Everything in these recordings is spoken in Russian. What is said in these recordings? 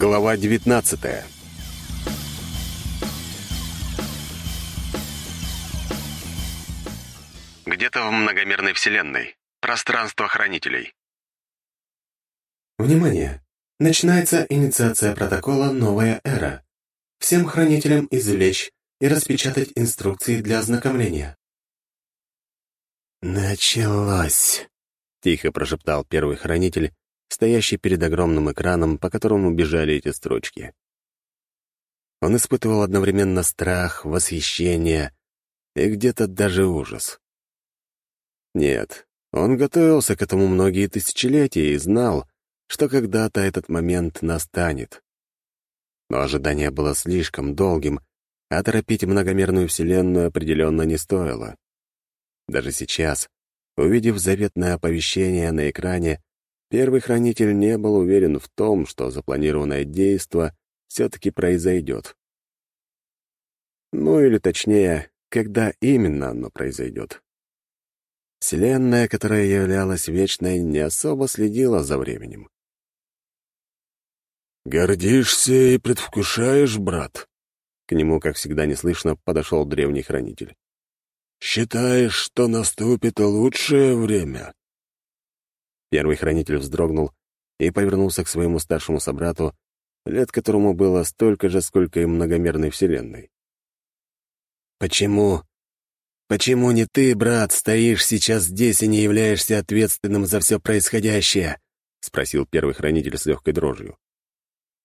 Глава 19 Где-то в многомерной вселенной. Пространство хранителей. Внимание! Начинается инициация протокола «Новая эра». Всем хранителям извлечь и распечатать инструкции для ознакомления. «Началось!» — тихо прошептал первый хранитель, стоящий перед огромным экраном, по которому бежали эти строчки. Он испытывал одновременно страх, восхищение и где-то даже ужас. Нет, он готовился к этому многие тысячелетия и знал, что когда-то этот момент настанет. Но ожидание было слишком долгим, а торопить многомерную Вселенную определенно не стоило. Даже сейчас, увидев заветное оповещение на экране, Первый хранитель не был уверен в том, что запланированное действо все-таки произойдет. Ну или точнее, когда именно оно произойдет. Вселенная, которая являлась вечной, не особо следила за временем. «Гордишься и предвкушаешь, брат?» К нему, как всегда неслышно, подошел древний хранитель. «Считаешь, что наступит лучшее время?» Первый хранитель вздрогнул и повернулся к своему старшему собрату, лет которому было столько же, сколько и многомерной вселенной. «Почему? Почему не ты, брат, стоишь сейчас здесь и не являешься ответственным за все происходящее?» — спросил первый хранитель с легкой дрожью.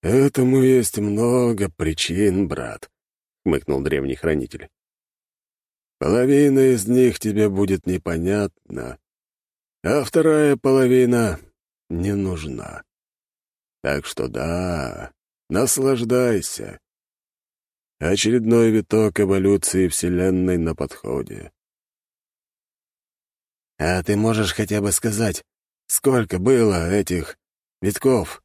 «Этому есть много причин, брат», — хмыкнул древний хранитель. «Половина из них тебе будет непонятна, а вторая половина не нужна. Так что да, наслаждайся. Очередной виток эволюции Вселенной на подходе. А ты можешь хотя бы сказать, сколько было этих витков?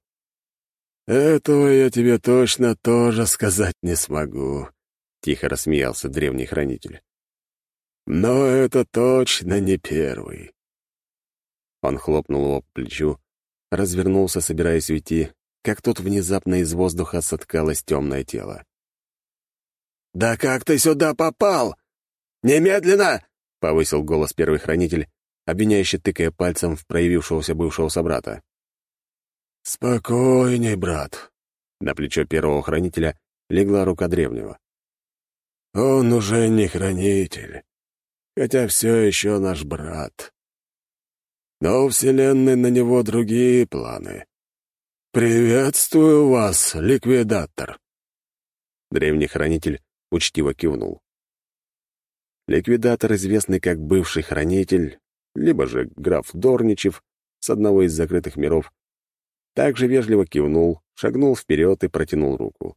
Этого я тебе точно тоже сказать не смогу, — тихо рассмеялся древний хранитель. Но это точно не первый. Он хлопнул его по плечу, развернулся, собираясь уйти, как тут внезапно из воздуха соткалось темное тело. «Да как ты сюда попал? Немедленно!» — повысил голос первый хранитель, обвиняющий тыкая пальцем в проявившегося бывшего собрата. «Спокойней, брат!» На плечо первого хранителя легла рука древнего. «Он уже не хранитель, хотя все еще наш брат. Но у Вселенной на него другие планы. «Приветствую вас, ликвидатор!» Древний хранитель учтиво кивнул. Ликвидатор, известный как бывший хранитель, либо же граф Дорничев с одного из закрытых миров, также вежливо кивнул, шагнул вперед и протянул руку.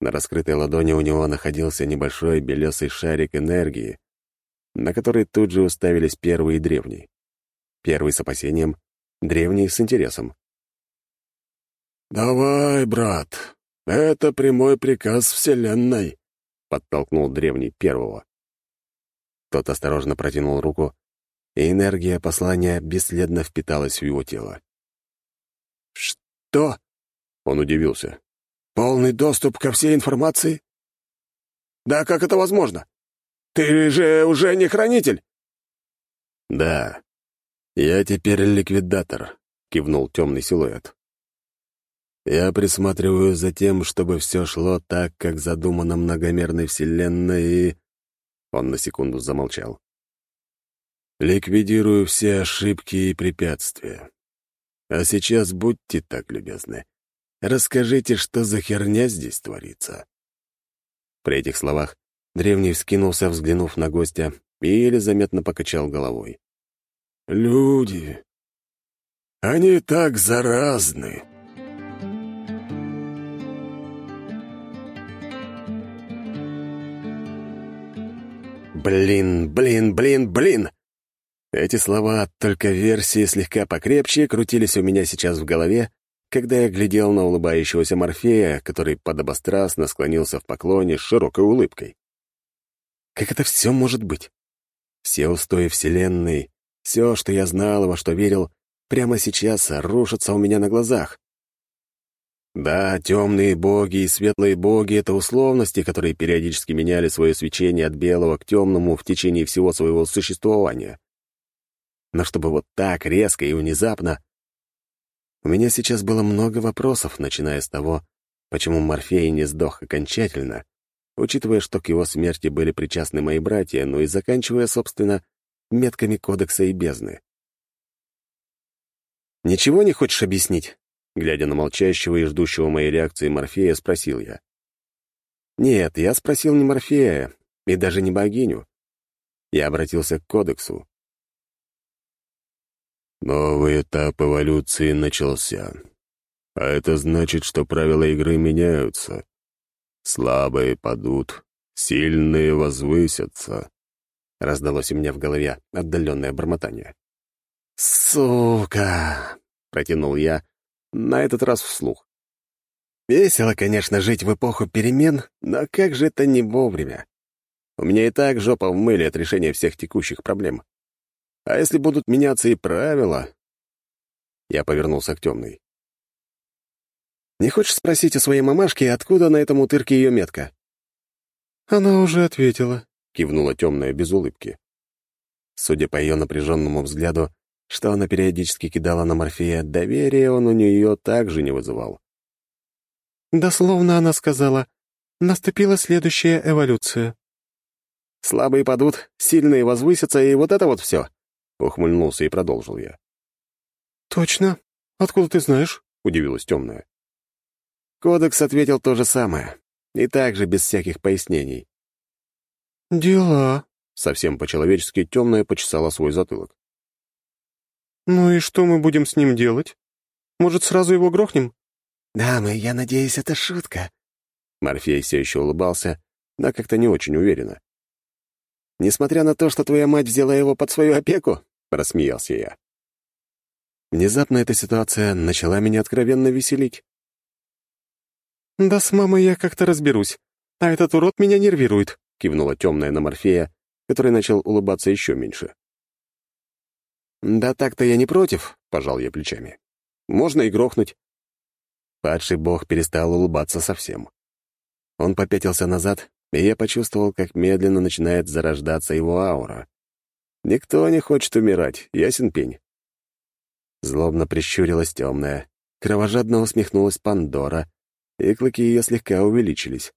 На раскрытой ладони у него находился небольшой белесый шарик энергии, на который тут же уставились первый и древний. Первый с опасением, древний с интересом. «Давай, брат, это прямой приказ Вселенной», — подтолкнул древний первого. Тот осторожно протянул руку, и энергия послания бесследно впиталась в его тело. «Что?» — он удивился. «Полный доступ ко всей информации?» «Да как это возможно? Ты же уже не хранитель!» «Да, «Я теперь ликвидатор», — кивнул темный силуэт. «Я присматриваю за тем, чтобы все шло так, как задумано многомерной вселенной, и...» Он на секунду замолчал. «Ликвидирую все ошибки и препятствия. А сейчас будьте так любезны. Расскажите, что за херня здесь творится?» При этих словах древний вскинулся, взглянув на гостя, и еле заметно покачал головой. Люди. Они так заразны. Блин, блин, блин, блин! Эти слова, только версии слегка покрепче, крутились у меня сейчас в голове, когда я глядел на улыбающегося Морфея, который подобострастно склонился в поклоне с широкой улыбкой. Как это все может быть? Все устои Вселенной, все, что я знал и во что верил, прямо сейчас рушится у меня на глазах. Да, темные боги и светлые боги — это условности, которые периодически меняли свое свечение от белого к темному в течение всего своего существования. Но чтобы вот так резко и внезапно... У меня сейчас было много вопросов, начиная с того, почему Морфей не сдох окончательно, учитывая, что к его смерти были причастны мои братья, ну и заканчивая, собственно, метками Кодекса и Бездны. «Ничего не хочешь объяснить?» Глядя на молчащего и ждущего моей реакции Морфея, спросил я. «Нет, я спросил не Морфея, и даже не богиню. Я обратился к Кодексу. Новый этап эволюции начался. А это значит, что правила игры меняются. Слабые падут, сильные возвысятся. Раздалось у меня в голове отдаленное бормотание. «Сука!» — протянул я, на этот раз вслух. «Весело, конечно, жить в эпоху перемен, но как же это не вовремя? У меня и так жопа в мыле от решения всех текущих проблем. А если будут меняться и правила...» Я повернулся к темной. «Не хочешь спросить у своей мамашки, откуда на этом утырке ее метка?» «Она уже ответила», — кивнула темная без улыбки. Судя по ее напряженному взгляду, что она периодически кидала на Морфея, доверие он у нее также не вызывал. Дословно она сказала, наступила следующая эволюция. «Слабые падут, сильные возвысятся, и вот это вот все», — ухмыльнулся и продолжил я. «Точно? Откуда ты знаешь?» — удивилась темная. Кодекс ответил то же самое, и также без всяких пояснений. «Дела», — совсем по-человечески темная почесала свой затылок. «Ну и что мы будем с ним делать? Может, сразу его грохнем?» «Дамы, я надеюсь, это шутка». Морфей все еще улыбался, но как-то не очень уверенно. «Несмотря на то, что твоя мать взяла его под свою опеку?» — рассмеялся я. Внезапно эта ситуация начала меня откровенно веселить. «Да с мамой я как-то разберусь, а этот урод меня нервирует», — кивнула темная на Морфея, который начал улыбаться еще меньше. «Да так-то я не против», — пожал я плечами. «Можно и грохнуть». Падший бог перестал улыбаться совсем. Он попятился назад, и я почувствовал, как медленно начинает зарождаться его аура. Никто не хочет умирать, ясен пень. Злобно прищурилась темная, кровожадно усмехнулась Пандора, и клыки ее слегка увеличились.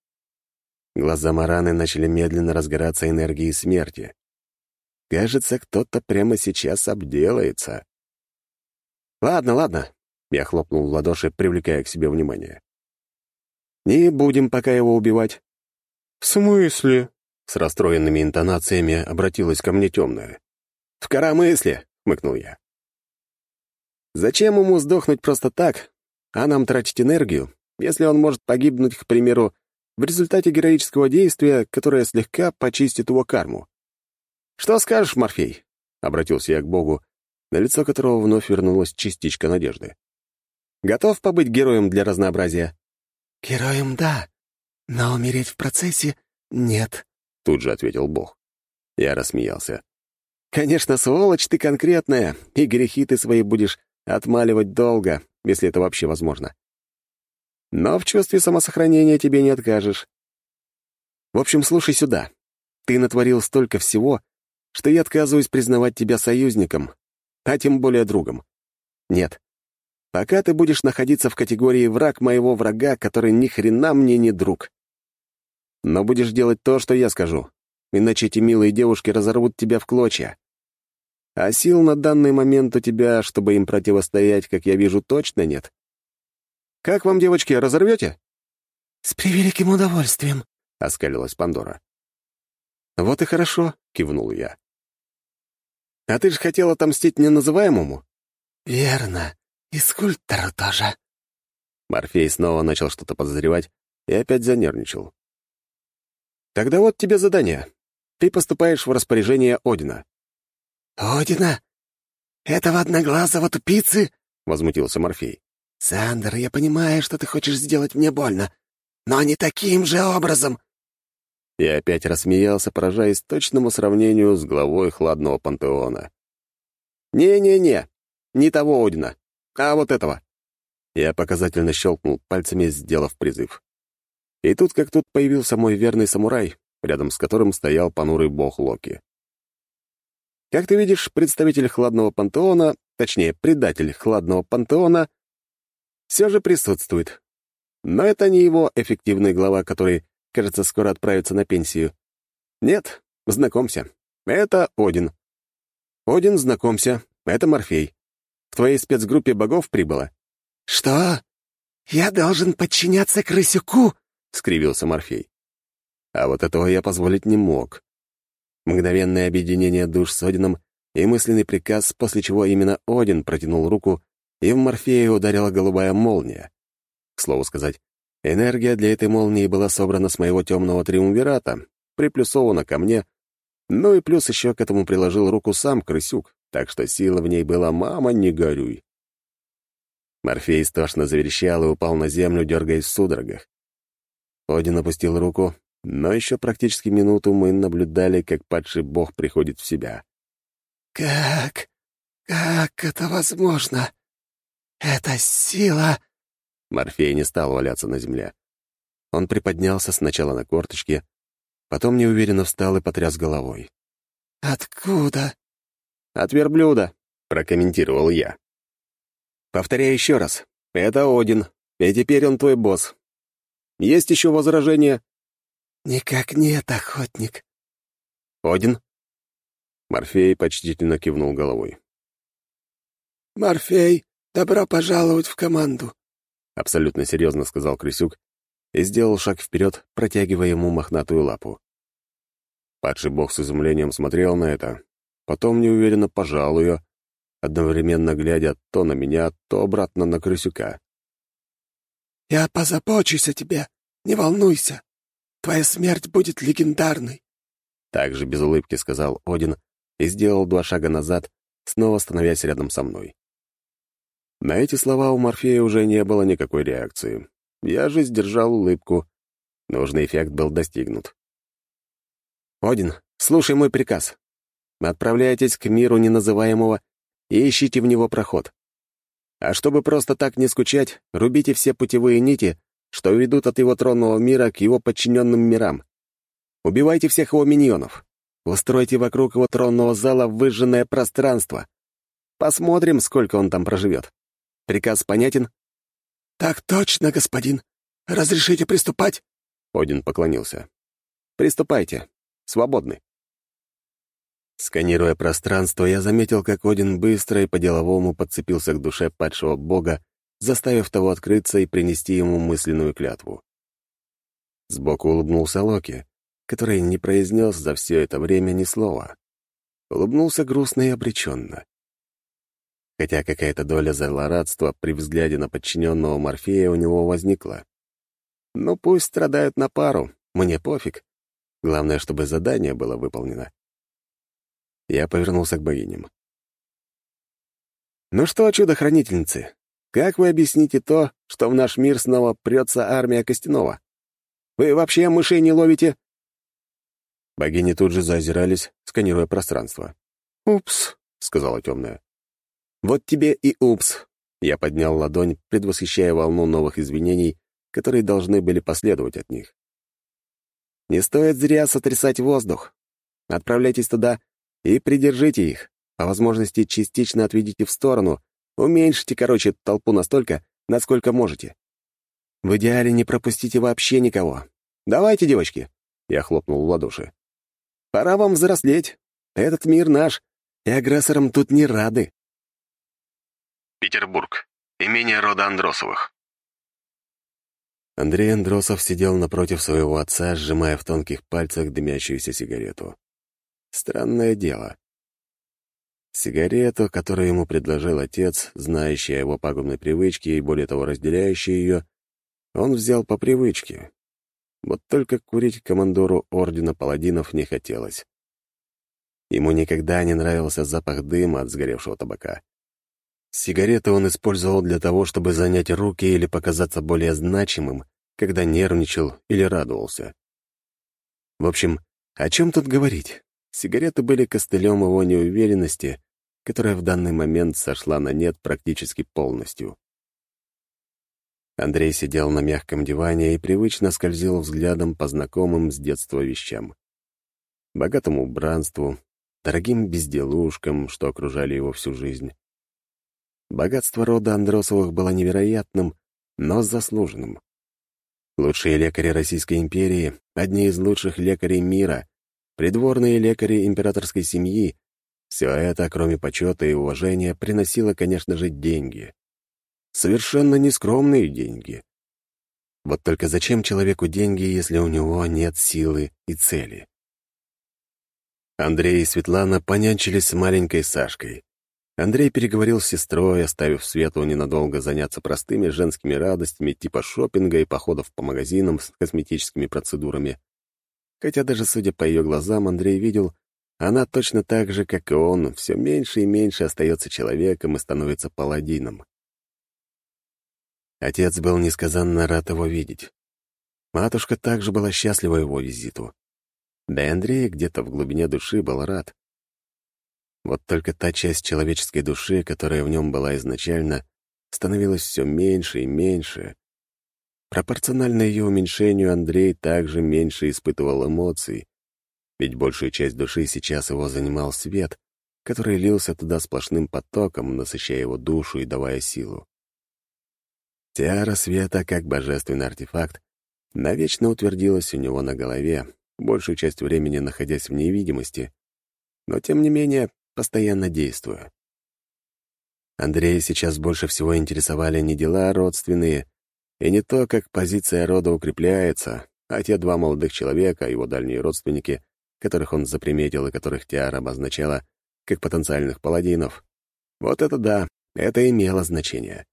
Глаза Мараны начали медленно разгораться энергией смерти. Кажется, кто-то прямо сейчас обделается. «Ладно, ладно», — я хлопнул в ладоши, привлекая к себе внимание. «Не будем пока его убивать». «В смысле?» — с расстроенными интонациями обратилась ко мне темная. «В коромысле», — хмыкнул я. «Зачем ему сдохнуть просто так, а нам тратить энергию, если он может погибнуть, к примеру, в результате героического действия, которое слегка почистит его карму? «Что скажешь, Морфей?» — обратился я к Богу, на лицо которого вновь вернулась частичка надежды. «Готов побыть героем для разнообразия?» «Героем — да, но умереть в процессе — нет», — тут же ответил Бог. Я рассмеялся. «Конечно, сволочь ты конкретная, и грехи ты свои будешь отмаливать долго, если это вообще возможно. Но в чувстве самосохранения тебе не откажешь. В общем, слушай сюда. Ты натворил столько всего, что я отказываюсь признавать тебя союзником, а тем более другом. Нет. Пока ты будешь находиться в категории «враг моего врага», который ни хрена мне не друг. Но будешь делать то, что я скажу, иначе эти милые девушки разорвут тебя в клочья. А сил на данный момент у тебя, чтобы им противостоять, как я вижу, точно нет. Как вам, девочки, разорвете? «С превеликим удовольствием», — оскалилась Пандора. «Вот и хорошо», — кивнул я. «А ты же хотел отомстить неназываемому?» «Верно. И скульптору тоже». Морфей снова начал что-то подозревать и опять занервничал. «Тогда вот тебе задание. Ты поступаешь в распоряжение Одина». «Одина? Этого одноглазого тупицы?» — возмутился Морфей. «Сандер, я понимаю, что ты хочешь сделать мне больно, но не таким же образом. И опять рассмеялся, поражаясь точному сравнению с главой хладного пантеона. «Не-не-не, не того Одина, а вот этого». Я показательно щелкнул пальцами, сделав призыв. И тут как тут появился мой верный самурай, рядом с которым стоял понурый бог Локи. Как ты видишь, представитель хладного пантеона, точнее, предатель хладного пантеона, все же присутствует. Но это не его эффективный глава, который, кажется, скоро отправится на пенсию. Нет, знакомься. Это Один. Один, знакомься. Это Морфей. В твоей спецгруппе богов прибыло. «Что? Я должен подчиняться крысюку?» — скривился Морфей. А вот этого я позволить не мог. Мгновенное объединение душ с Одином и мысленный приказ, после чего именно Один протянул руку, и в Морфея ударила голубая молния. К слову сказать, энергия для этой молнии была собрана с моего темного триумвирата, приплюсована ко мне, ну и плюс еще к этому приложил руку сам крысюк, так что сила в ней была «мама, не горюй». Морфей страшно заверещал и упал на землю, дергаясь в судорогах. Один опустил руку, но еще практически минуту мы наблюдали, как падший бог приходит в себя. «Как? Как это возможно? Это сила...» Морфей не стал валяться на земле. Он приподнялся сначала на корточке, потом неуверенно встал и потряс головой. «Откуда?» «От верблюда», — прокомментировал я. «Повторяю еще раз. Это Один, и теперь он твой босс. Есть еще возражения?» «Никак нет, охотник». «Один?» Морфей почтительно кивнул головой. «Морфей, добро пожаловать в команду», — абсолютно серьезно сказал Крысюк и сделал шаг вперед, протягивая ему мохнатую лапу. Падший бог с изумлением смотрел на это, потом неуверенно пожал ее, одновременно глядя то на меня, то обратно на Крысюка. «Я позабочусь о тебе, не волнуйся. Твоя смерть будет легендарной», — также без улыбки сказал Один и сделал два шага назад, снова становясь рядом со мной. На эти слова у Морфея уже не было никакой реакции. Я же сдержал улыбку. Нужный эффект был достигнут. «Один, слушай мой приказ. Отправляйтесь к миру неназываемого и ищите в него проход. А чтобы просто так не скучать, рубите все путевые нити, что ведут от его тронного мира к его подчиненным мирам. Убивайте всех его миньонов. Устройте вокруг его тронного зала выжженное пространство. Посмотрим, сколько он там проживет. Приказ понятен?» «Так точно, господин. Разрешите приступать?» Один поклонился. «Приступайте. Свободны». Сканируя пространство, я заметил, как Один быстро и по-деловому подцепился к душе падшего бога, заставив того открыться и принести ему мысленную клятву. Сбоку улыбнулся Локи, который не произнес за все это время ни слова. Улыбнулся грустно и обреченно. Хотя какая-то доля злорадства при взгляде на подчиненного Морфея у него возникла. Ну, пусть страдают на пару, мне пофиг. Главное, чтобы задание было выполнено. Я повернулся к богиням. «Ну что, чудо-хранительницы, как вы объясните то, что в наш мир снова прется армия Костянова? Вы вообще мышей не ловите?» Богини тут же заозирались, сканируя пространство. «Упс», — сказала темная. «Вот тебе и упс!» Я поднял ладонь, предвосхищая волну новых извинений, которые должны были последовать от них. «Не стоит зря сотрясать воздух. Отправляйтесь туда и придержите их. По возможности частично отведите в сторону, уменьшите, короче, толпу настолько, насколько можете. В идеале не пропустите вообще никого. Давайте, девочки!» Я хлопнул в ладоши. «Пора вам взрослеть. Этот мир наш, и агрессорам тут не рады». Петербург. Имение рода Андросовых. Андрей Андросов сидел напротив своего отца, сжимая в тонких пальцах дымящуюся сигарету. Странное дело. Сигарету, которую ему предложил отец, знающий о его пагубной привычке и, более того, разделяющий ее, он взял по привычке. Вот только курить командору Ордена Паладинов не хотелось. Ему никогда не нравился запах дыма от сгоревшего табака. Сигареты он использовал для того, чтобы занять руки или показаться более значимым, когда нервничал или радовался. В общем, о чем тут говорить? Сигареты были костылем его неуверенности, которая в данный момент сошла на нет практически полностью. Андрей сидел на мягком диване и привычно скользил взглядом по знакомым с детства вещам. Богатому убранству, дорогим безделушкам, что окружали его всю жизнь. Богатство рода Андросовых было невероятным, но заслуженным. Лучшие лекари Российской империи, одни из лучших лекарей мира, придворные лекари императорской семьи — все это, кроме почета и уважения, приносило, конечно же, деньги. Совершенно нескромные деньги. Вот только зачем человеку деньги, если у него нет силы и цели? Андрей и Светлана понянчились с маленькой Сашкой. Андрей переговорил с сестрой, оставив Свету ненадолго заняться простыми женскими радостями типа шопинга и походов по магазинам с косметическими процедурами. Хотя даже судя по ее глазам, Андрей видел, она точно так же, как и он, все меньше и меньше остается человеком и становится паладином. Отец был несказанно рад его видеть. Матушка также была счастлива его визиту. Да и Андрей где-то в глубине души был рад. Вот только та часть человеческой души, которая в нем была изначально, становилась все меньше и меньше. Пропорционально ее уменьшению Андрей также меньше испытывал эмоций, ведь большую часть души сейчас его занимал свет, который лился туда сплошным потоком, насыщая его душу и давая силу. Тиара света, как божественный артефакт, навечно утвердилась у него на голове, большую часть времени находясь в невидимости, но, тем не менее, постоянно действую. Андрея сейчас больше всего интересовали не дела родственные и не то, как позиция рода укрепляется, а те два молодых человека, его дальние родственники, которых он заприметил и которых Тиара обозначала как потенциальных паладинов. Вот это да, это имело значение.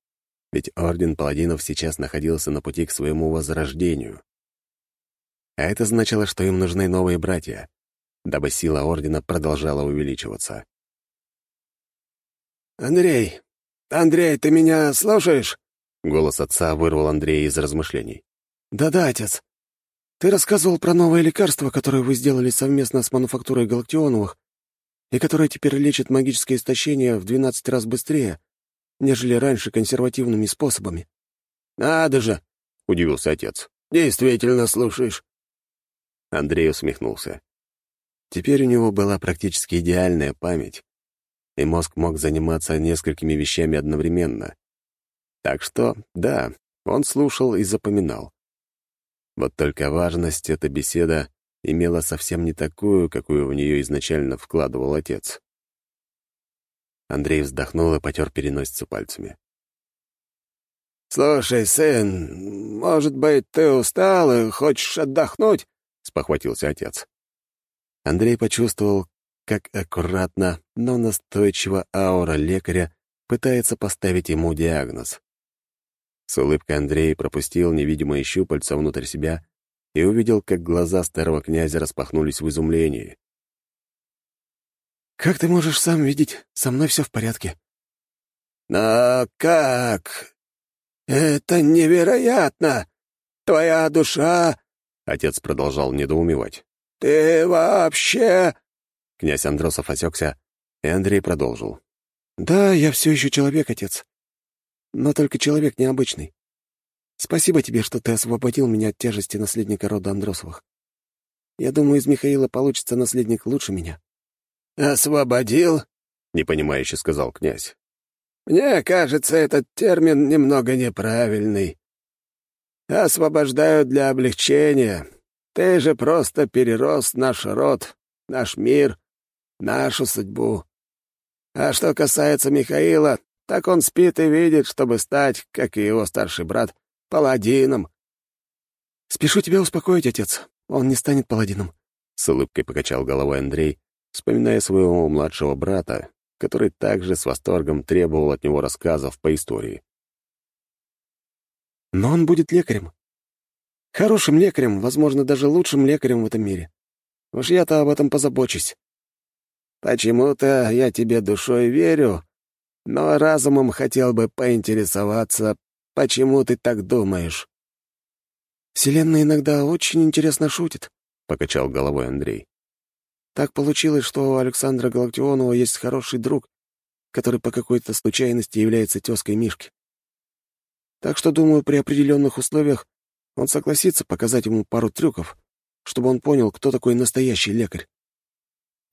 Ведь Орден Паладинов сейчас находился на пути к своему возрождению. А это значило, что им нужны новые братья, дабы сила Ордена продолжала увеличиваться. «Андрей! Андрей, ты меня слушаешь?» Голос отца вырвал Андрея из размышлений. «Да-да, отец. Ты рассказывал про новое лекарство, которое вы сделали совместно с мануфактурой Галактионовых, и которое теперь лечит магическое истощение в 12 раз быстрее, нежели раньше консервативными способами». «Надо же!» — удивился отец. «Действительно слушаешь». Андрей усмехнулся. Теперь у него была практически идеальная память, и мозг мог заниматься несколькими вещами одновременно. Так что, да, он слушал и запоминал. Вот только важность эта беседа имела совсем не такую, какую в нее изначально вкладывал отец. Андрей вздохнул и потер переносицу пальцами. «Слушай, сын, может быть, ты устал и хочешь отдохнуть?» — спохватился отец. Андрей почувствовал, как аккуратно, но настойчиво аура лекаря пытается поставить ему диагноз. С улыбкой Андрей пропустил невидимые щупальца внутрь себя и увидел, как глаза старого князя распахнулись в изумлении. «Как ты можешь сам видеть? Со мной все в порядке». «Но как? Это невероятно! Твоя душа...» Отец продолжал недоумевать. «Ты вообще...» Князь Андросов осекся, и Андрей продолжил. «Да, я все еще человек, отец. Но только человек необычный. Спасибо тебе, что ты освободил меня от тяжести наследника рода Андросовых. Я думаю, из Михаила получится наследник лучше меня». «Освободил?» — непонимающе сказал князь. «Мне кажется, этот термин немного неправильный. Освобождаю для облегчения. Ты же просто перерос наш род, наш мир, нашу судьбу. А что касается Михаила, так он спит и видит, чтобы стать, как и его старший брат, паладином. «Спешу тебя успокоить, отец. Он не станет паладином», — с улыбкой покачал головой Андрей, вспоминая своего младшего брата, который также с восторгом требовал от него рассказов по истории. «Но он будет лекарем. Хорошим лекарем, возможно, даже лучшим лекарем в этом мире. Уж я-то об этом позабочусь. Почему-то я тебе душой верю, но разумом хотел бы поинтересоваться, почему ты так думаешь. Вселенная иногда очень интересно шутит, — покачал головой Андрей. Так получилось, что у Александра Галактионова есть хороший друг, который по какой-то случайности является тезкой Мишки. Так что, думаю, при определенных условиях он согласится показать ему пару трюков, чтобы он понял, кто такой настоящий лекарь.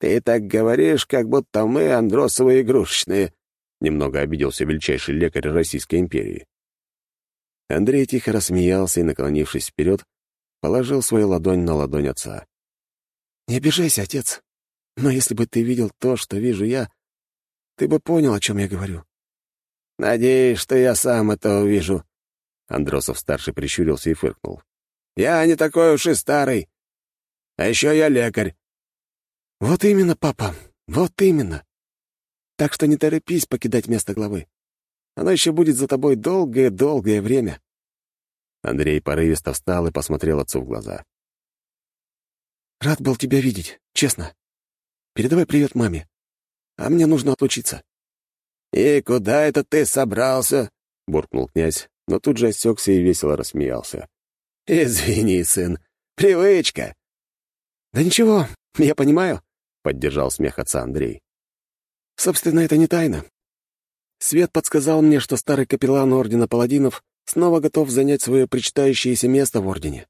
«Ты так говоришь, как будто мы Андросовы игрушечные», — немного обиделся величайший лекарь Российской империи. Андрей тихо рассмеялся и, наклонившись вперед, положил свою ладонь на ладонь отца. «Не обижайся, отец, но если бы ты видел то, что вижу я, ты бы понял, о чем я говорю». «Надеюсь, что я сам это увижу». Андросов-старший прищурился и фыркнул. «Я не такой уж и старый. А еще я лекарь». «Вот именно, папа, вот именно. Так что не торопись покидать место главы. Оно еще будет за тобой долгое-долгое время». Андрей порывисто встал и посмотрел отцу в глаза. «Рад был тебя видеть, честно. Передавай привет маме. А мне нужно отлучиться». «И куда это ты собрался?» — буркнул князь, но тут же осекся и весело рассмеялся. «Извини, сын, привычка». «Да ничего, я понимаю», — поддержал смех отца Андрей. «Собственно, это не тайна. Свет подсказал мне, что старый капеллан Ордена Паладинов снова готов занять свое причитающееся место в Ордене.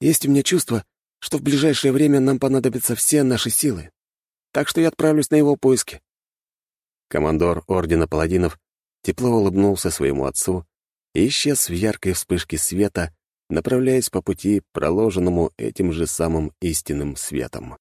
Есть у меня чувство, что в ближайшее время нам понадобятся все наши силы. Так что я отправлюсь на его поиски». Командор Ордена Паладинов тепло улыбнулся своему отцу и исчез в яркой вспышке света, направляясь по пути, проложенному этим же самым истинным светом.